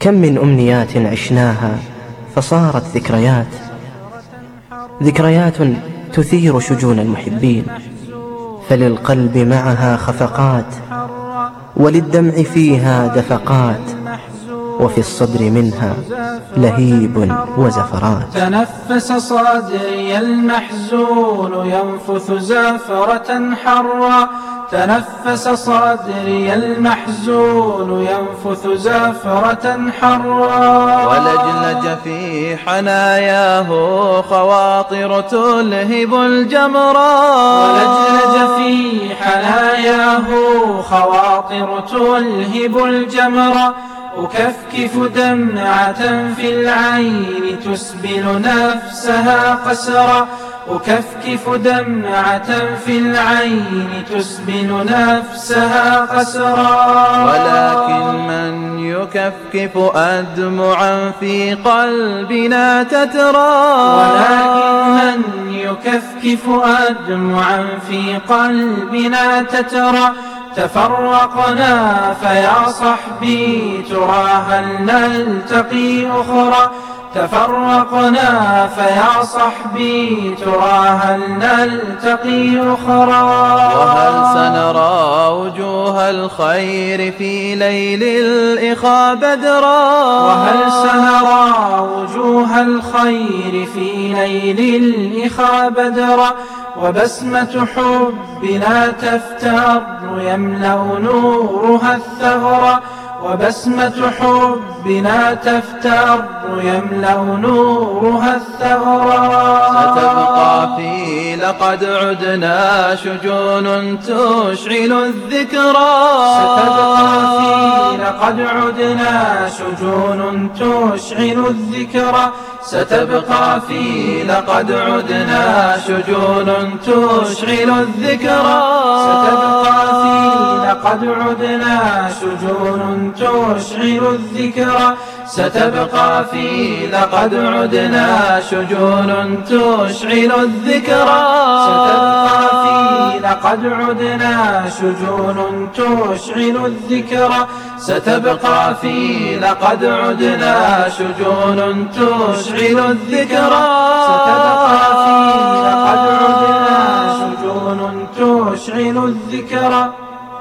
كم من أمنيات عشناها فصارت ذكريات. ذكريات تثير شجون المحبين فللقلب معها خفقات وللدمع فيها دفقات. وفي الصدر منها لهيب وزفرات تنفس صدري المحزون ينفث زافرة حرا. تنفس صدري المحزون ينفث زافرة حرا. ولجلج في حناياه خواطر تلهب الجمرا. ولجلج في حناياه خواطر تلهب الجمرا. أكفكف دمعة في العين تسبل نفسها قسرا. أكفكف دمعة في العين تسبل نفسها قسرا. ولكن من يكفكف أدمعا في قلبنا تترى. ولكن من يكفكف أدمعا في قلبنا تترى. تفرقنا فيا صحبي ترى هل نلتقي أخرى. تفرقنا فيا صحبي ترى هل نلتقي أخرى. وهل سنرى وجوه الخير في ليل الإخاء بدرا؟ وهل سنرى وجوه الخير في ليل الإخاء بدرا؟ وبسمة حبنا تفتر يملأ نورها الثغر. وبسمة حبنا تفتر يملأ نورها الثغرا ستبقى في لقد عدنا شجون تشعل الذكرى. لقد عدنا شجون تشعل الذكرى. ستبقى في لقد عدنا شجون تشعل الذكرى. ستبقى في لقد عدنا شجون تشعل الذكرى. ستبقى في لقد عدنا شجون تشعل الذكرى. ستبقى في لقد عدنا شجون تشعل الذكرى. ستبقى في لقد عدنا شجون تشعل الذكرى. ستبقى في لقد عدنا شجون تشعل الذكرى.